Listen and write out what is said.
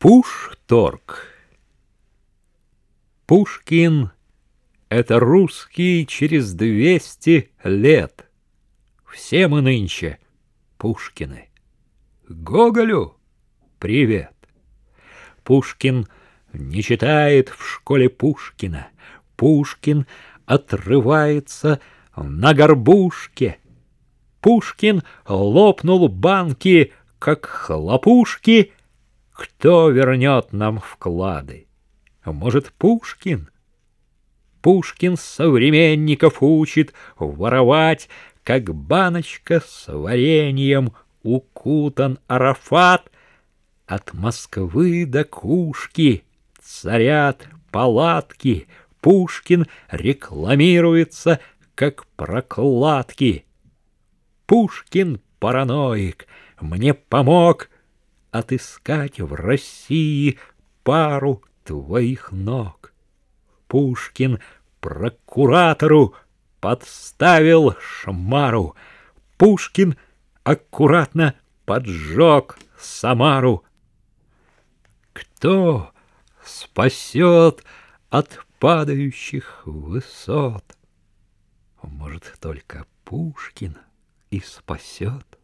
Пушторг Пушкин — это русский через двести лет. Все мы нынче Пушкины. Гоголю привет. Пушкин не читает в школе Пушкина. Пушкин отрывается на горбушке. Пушкин лопнул банки, как хлопушки. Кто вернет нам вклады? Может, Пушкин? Пушкин современников учит воровать, как баночка с вареньем укутан Арафат. От Москвы до Кушки царят палатки. Пушкин рекламируется, как прокладки. Пушкин параноик мне помог отыскать в России пару твоих ног. Пушкин прокуратору подставил шмару. Пушкин аккуратно поджег Самару. Кто спасет от падающих высот? Может, только Пушкин и спасет.